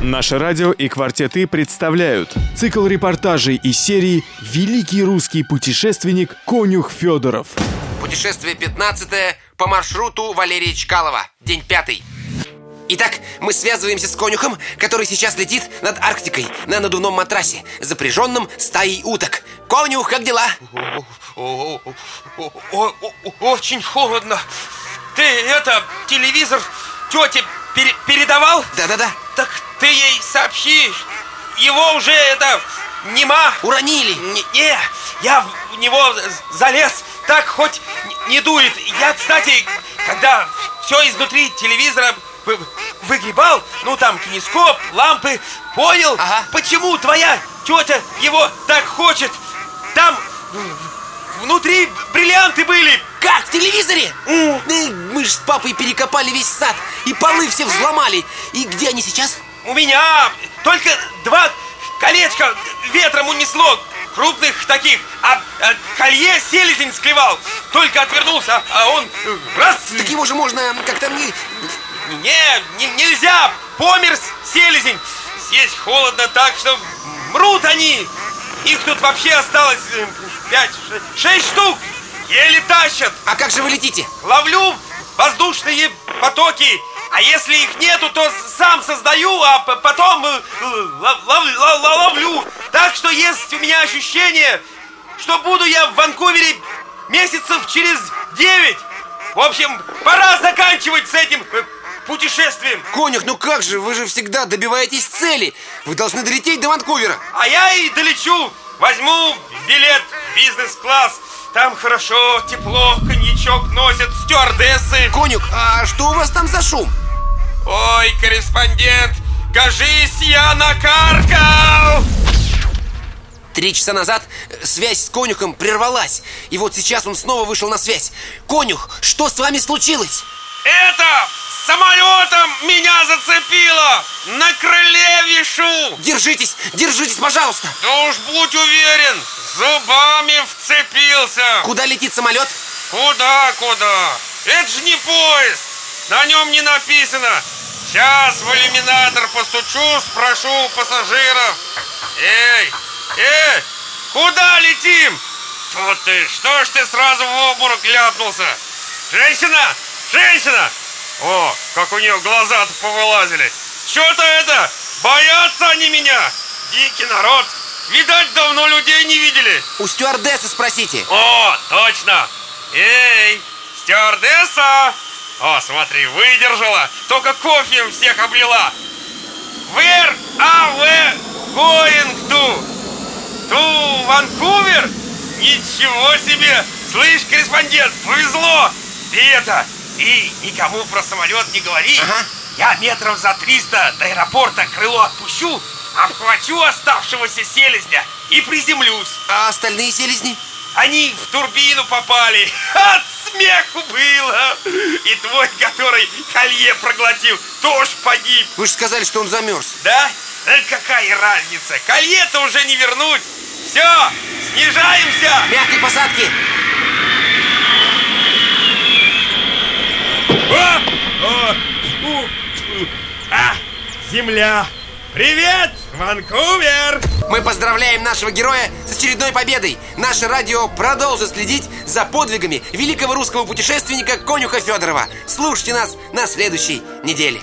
Наше радио и «Квартеты» представляют цикл репортажей из серии «Великий русский путешественник Конюх Федоров». Путешествие 15 по маршруту Валерия Чкалова. День пятый. Итак, мы связываемся с конюхом, который сейчас летит над Арктикой на надувном матрасе, запряженном стаей уток. Конюх, как дела? Очень холодно. Ты это, телевизор тете пере- передавал? Да-да-да. Ты ей сообщи. Его уже это нема. Уронили. Не, не, я в него залез, так хоть не дует. Я, кстати, когда все изнутри телевизора вы- выгибал, ну там кинескоп, лампы, понял, Ага. почему твоя тетя его так хочет. Там внутри бриллианты были. Как, в телевизоре? Э, Мы же с папой перекопали весь сад и полы все взломали. И где они сейчас? У меня только два колечка ветром унесло, крупных таких, а, а колье селезень склевал. Только отвернулся, а он раз... Так его же можно как-то... не- Не, не- нельзя, помер с- селезень. Здесь холодно так, что мрут они. Их тут вообще осталось э, пять, ше- шесть штук. Еле тащат. А как же вы летите? Ловлю воздушные потоки. А если их нету, то сам создаю, а потом э, лов- лов- лов- лов- ловлю. Так что есть у меня ощущение, что буду я в Ванкувере месяцев через девять. В общем, пора заканчивать с этим э, путешествием. Конюх, ну как же, вы же всегда добиваетесь цели. Вы должны долететь до Ванкувера. А я и долечу. Возьму билет бизнес-класс. Там хорошо, тепло, коньячок носят стюардессы. Конюх, а что у вас там за шум? Ой, корреспондент, кажись, я накаркал! Три часа назад э, связь с конюхом прервалась. И вот сейчас он снова вышел на связь. Конюх, что с вами случилось? Это самолетом меня зацепило! На крыле вишу! Держитесь, держитесь, пожалуйста. Да уж будь уверен, зубами вцепился! Куда летит самолет? Куда, куда? Это же не поезд! На нем не написано. Сейчас в иллюминатор постучу, спрошу у пассажиров. Эй, эй, куда летим? Тут ты, что ж ты сразу в обморок ляпнулся? Женщина, женщина! О, как у нее глаза-то повылазили. Что-то это, боятся они меня. Дикий народ. Видать, давно людей не видели. У стюардессы спросите. О, точно! Эй, стюардесса! О, смотри, выдержала, только кофеем всех облила. Where are we going to? To Ванкувер? Ничего себе! Слышь, корреспондент, повезло! Ты это, и никому про самолет не говори. Ага. Я метров за 300 до аэропорта крыло отпущу, обхвачу оставшегося селезня и приземлюсь. А остальные селезни? Они в турбину попали. От смеху было. И твой, который колье проглотил, тоже погиб. Вы же сказали, что он замерз. Да? Да какая разница? Колье-то уже не вернуть. Все, снижаемся. Мягкой посадки. А, а, у, у, а, земля. Привет, Ванкувер. Мы поздравляем нашего героя с очередной победой. Наше радио продолжит следить за подвигами великого русского путешественника Конюха Федорова. Слушайте нас на следующей неделе.